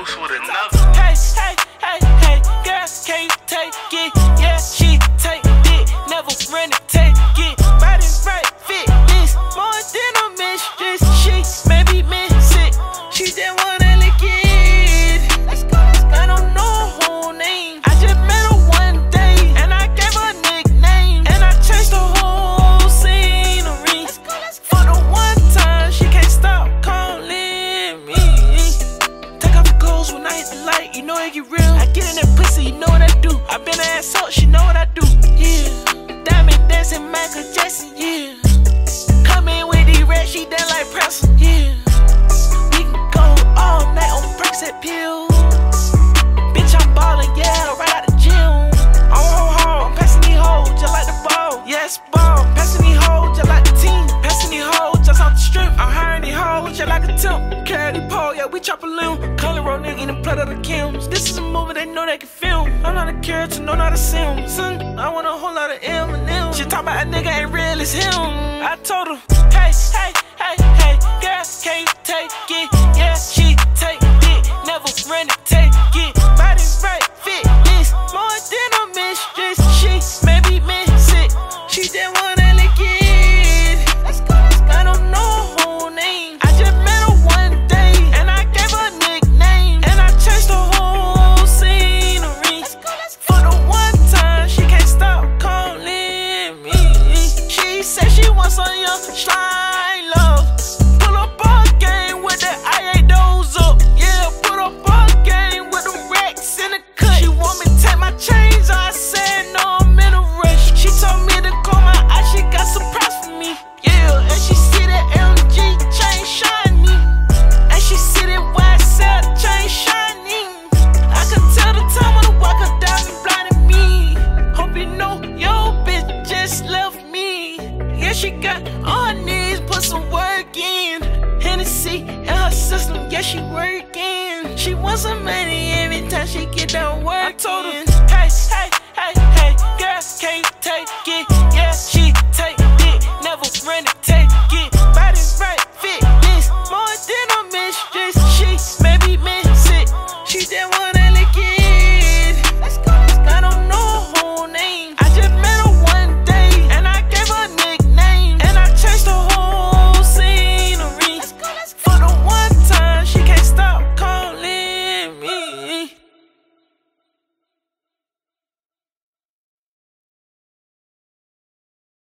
loose with another. I been her ass up, she know what I do. Yeah. Diamond dancing, Michael Jackson, yeah. Come in with these rats, she dance like Preston, yeah. We can go all night on at pills. Bitch, I'm ballin', yeah, right out the gym. I'm home, I'm passing these hoes just like the ball. Yes, ball, passing these hoes just like the team. Passing these hoes just off the strip. I'm hiring these hoes just like a temp. Carry the pole, yeah, we chop a limb. Blood of. This is a movie they know they can film. I'm not a character, no, not a sim. Son, I want a whole lot of M and M. She talk about a nigga ain't real as him. I told her, said she wants she got on her knees, put some work in. Hennessy in her system, yeah, she working. She wants some money every time she get that work. I told her.